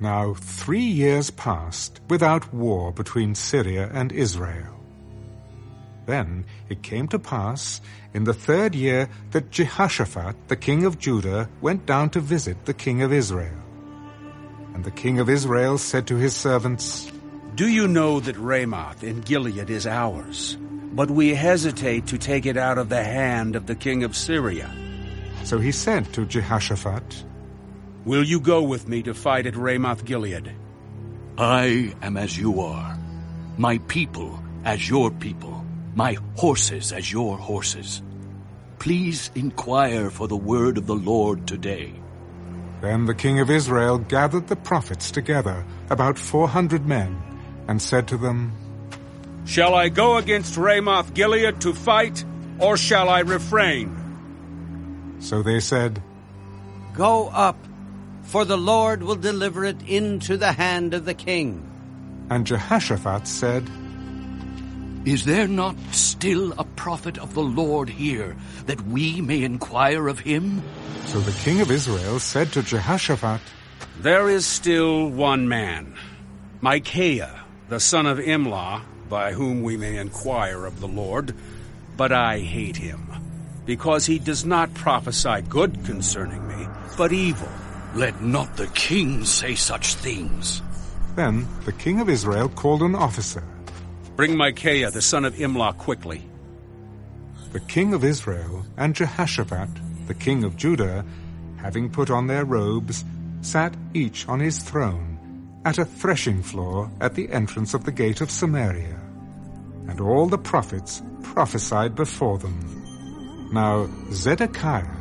Now three years passed without war between Syria and Israel. Then it came to pass in the third year that Jehoshaphat, the king of Judah, went down to visit the king of Israel. And the king of Israel said to his servants, Do you know that Ramoth in Gilead is ours? But we hesitate to take it out of the hand of the king of Syria. So he said to Jehoshaphat, Will you go with me to fight at Ramoth Gilead? I am as you are, my people as your people, my horses as your horses. Please inquire for the word of the Lord today. Then the king of Israel gathered the prophets together, about four hundred men, and said to them, Shall I go against Ramoth Gilead to fight, or shall I refrain? So they said, Go up, for the Lord will deliver it into the hand of the king. And Jehoshaphat said, Is there not still a prophet of the Lord here, that we may inquire of him? So the king of Israel said to Jehoshaphat, There is still one man, Micaiah, the son of Imlah, by whom we may inquire of the Lord, but I hate him, because he does not prophesy good concerning me, but evil. Let not the king say such things. Then the king of Israel called an officer. Bring Micaiah, the son of Imlah, quickly. The king of Israel and Jehoshaphat, the king of Judah, having put on their robes, sat each on his throne, at a threshing floor at the entrance of the gate of Samaria. And all the prophets prophesied before them. Now Zedekiah,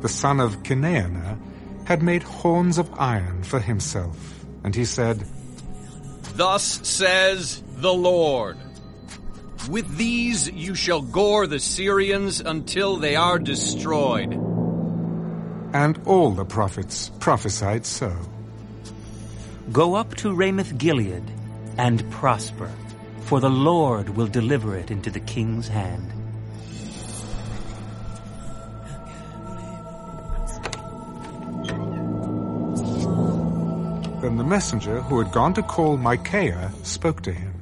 the son of Chenaanah, had made horns of iron for himself. And he said, Thus says the Lord. With these you shall gore the Syrians until they are destroyed. And all the prophets prophesied so. Go up to Ramoth Gilead and prosper, for the Lord will deliver it into the king's hand. Then the messenger who had gone to call Micaiah spoke to him.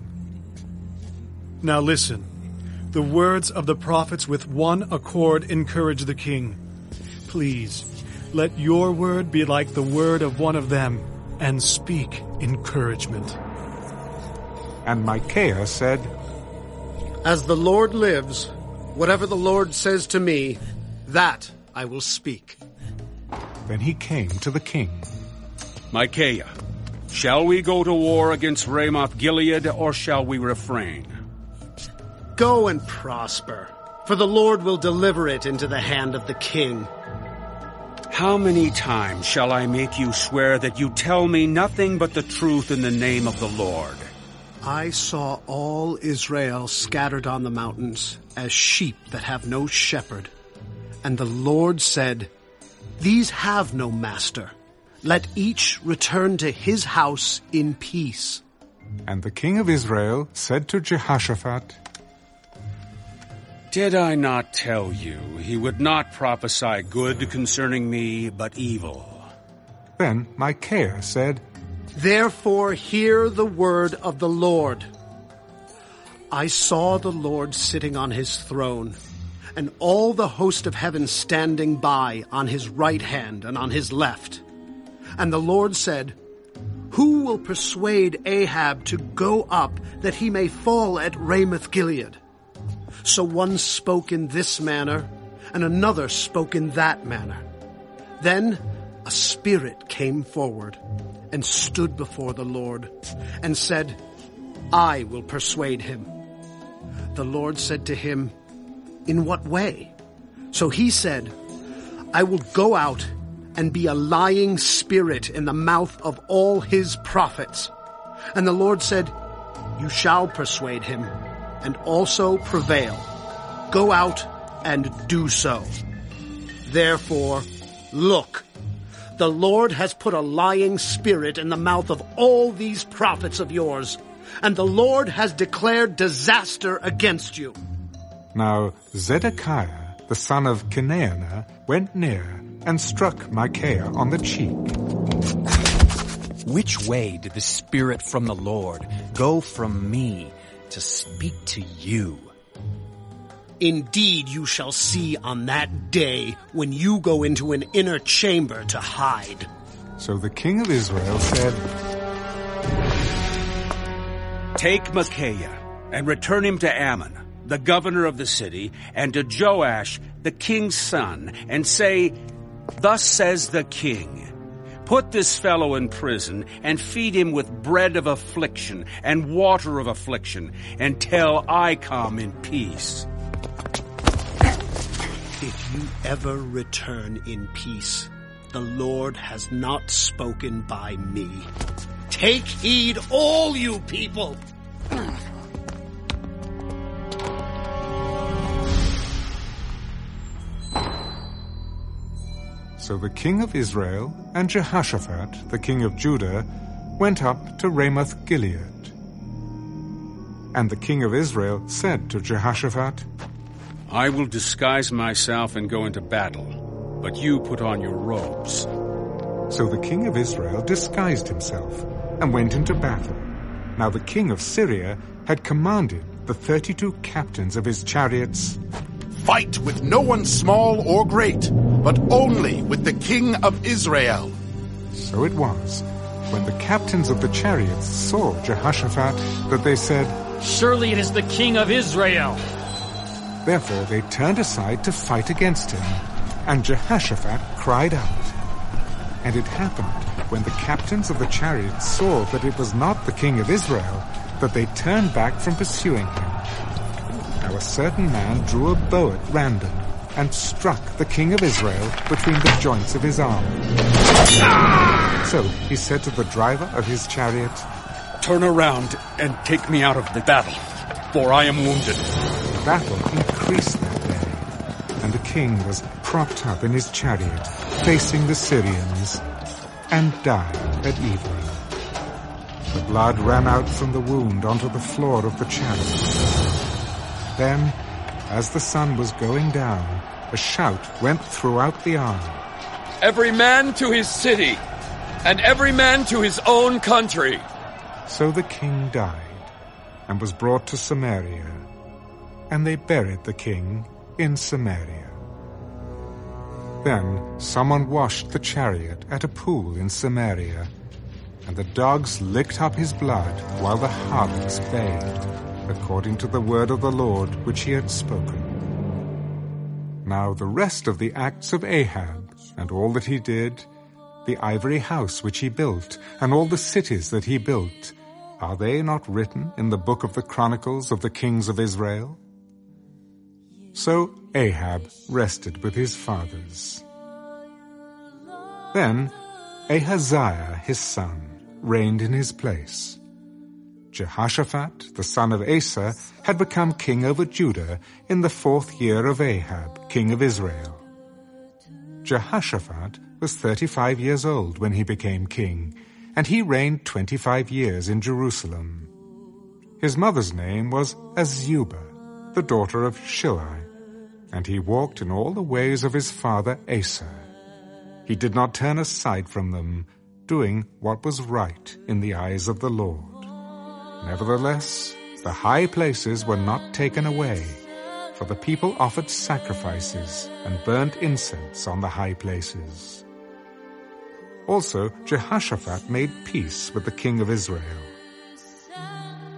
Now listen. The words of the prophets with one accord encourage the king. Please, let your word be like the word of one of them, and speak encouragement. And Micaiah said, As the Lord lives, whatever the Lord says to me, that I will speak. Then he came to the king. Micaiah, shall we go to war against Ramoth Gilead, or shall we refrain? Go and prosper, for the Lord will deliver it into the hand of the king. How many times shall I make you swear that you tell me nothing but the truth in the name of the Lord? I saw all Israel scattered on the mountains as sheep that have no shepherd. And the Lord said, These have no master. Let each return to his house in peace. And the king of Israel said to Jehoshaphat, Did I not tell you he would not prophesy good concerning me, but evil? Then Micaiah said, Therefore hear the word of the Lord. I saw the Lord sitting on his throne, and all the host of heaven standing by on his right hand and on his left. And the Lord said, Who will persuade Ahab to go up that he may fall at Ramoth Gilead? So one spoke in this manner, and another spoke in that manner. Then a spirit came forward and stood before the Lord and said, I will persuade him. The Lord said to him, In what way? So he said, I will go out and be a lying spirit in the mouth of all his prophets. And the Lord said, You shall persuade him and also prevail. Go out and do so. Therefore, look, the Lord has put a lying spirit in the mouth of all these prophets of yours, and the Lord has declared disaster against you. Now Zedekiah, the son of Chenaanah, went near and struck Micaiah on the cheek. Which way did the Spirit from the Lord go from me to speak to you? Indeed, you shall see on that day when you go into an inner chamber to hide. So the king of Israel said, Take Micaiah and return him to Amon, the governor of the city, and to Joash, the king's son, and say, Thus says the king, Put this fellow in prison and feed him with bread of affliction and water of affliction until I come in peace. If you ever return in peace, the Lord has not spoken by me. Take heed, all you people! So the king of Israel and Jehoshaphat, the king of Judah, went up to Ramoth Gilead. And the king of Israel said to Jehoshaphat, I will disguise myself and go into battle, but you put on your robes. So the king of Israel disguised himself and went into battle. Now the king of Syria had commanded the thirty-two captains of his chariots, Fight with no one small or great, but only with the king of Israel. So it was, when the captains of the chariots saw Jehoshaphat, that they said, Surely it is the king of Israel. Therefore they turned aside to fight against him, and Jehoshaphat cried out. And it happened, when the captains of the chariots saw that it was not the king of Israel, that they turned back from pursuing him. Now a certain man drew a bow at random, and struck the king of Israel between the joints of his arm. So he said to the driver of his chariot, Turn around and take me out of the battle, for I am wounded. The battle increased that day, and the king was propped up in his chariot, facing the Syrians, and died at evening. The blood ran out from the wound onto the floor of the chariot. Then, as the sun was going down, a shout went throughout the army. Every man to his city, and every man to his own country. So the king died, and was brought to Samaria, and they buried the king in Samaria. Then someone washed the chariot at a pool in Samaria, and the dogs licked up his blood while the harlots bayed, according to the word of the Lord which he had spoken. Now the rest of the acts of Ahab, and all that he did, the ivory house which he built, and all the cities that he built, are they not written in the book of the Chronicles of the kings of Israel? So Ahab rested with his fathers. Then Ahaziah his son reigned in his place. Jehoshaphat, the son of Asa, had become king over Judah in the fourth year of Ahab, king of Israel. Jehoshaphat was thirty-five years old when he became king, and he reigned twenty-five years in Jerusalem. His mother's name was Azubah, the daughter of Shilhi, and he walked in all the ways of his father Asa. He did not turn aside from them, doing what was right in the eyes of the Lord. Nevertheless, the high places were not taken away, for the people offered sacrifices and burnt incense on the high places. Also, Jehoshaphat made peace with the king of Israel.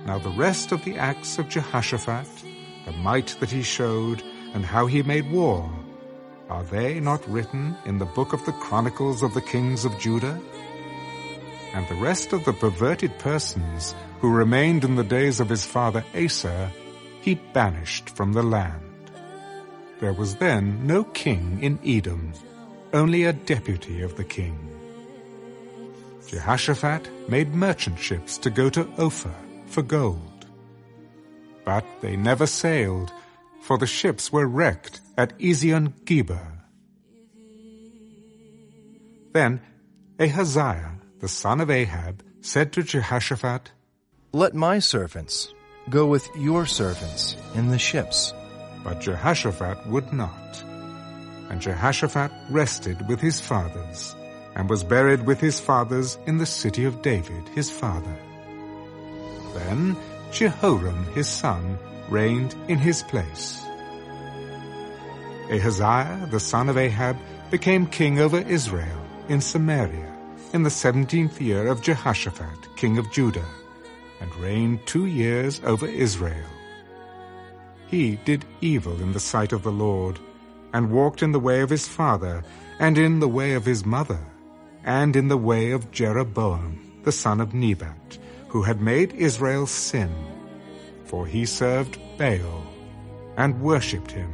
Now the rest of the acts of Jehoshaphat, the might that he showed, and how he made war, are they not written in the book of the Chronicles of the kings of Judah? And the rest of the perverted persons who remained in the days of his father Asa, he banished from the land. There was then no king in Edom, only a deputy of the king. Jehoshaphat made merchant ships to go to Ophir for gold. But they never sailed, for the ships were wrecked at Ezion Geber. Then Ahaziah, the son of Ahab, said to Jehoshaphat, Let my servants go with your servants in the ships. But Jehoshaphat would not. And Jehoshaphat rested with his fathers, and was buried with his fathers in the city of David, his father. Then Jehoram, his son, reigned in his place. Ahaziah, the son of Ahab, became king over Israel in Samaria in the seventeenth year of Jehoshaphat, king of Judah, and reigned two years over Israel. He did evil in the sight of the Lord, and walked in the way of his father, and in the way of his mother, and in the way of Jeroboam, the son of Nebat, who had made Israel sin. For he served Baal, and worshipped him,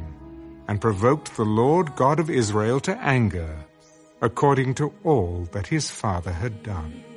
and provoked the Lord God of Israel to anger, according to all that his father had done.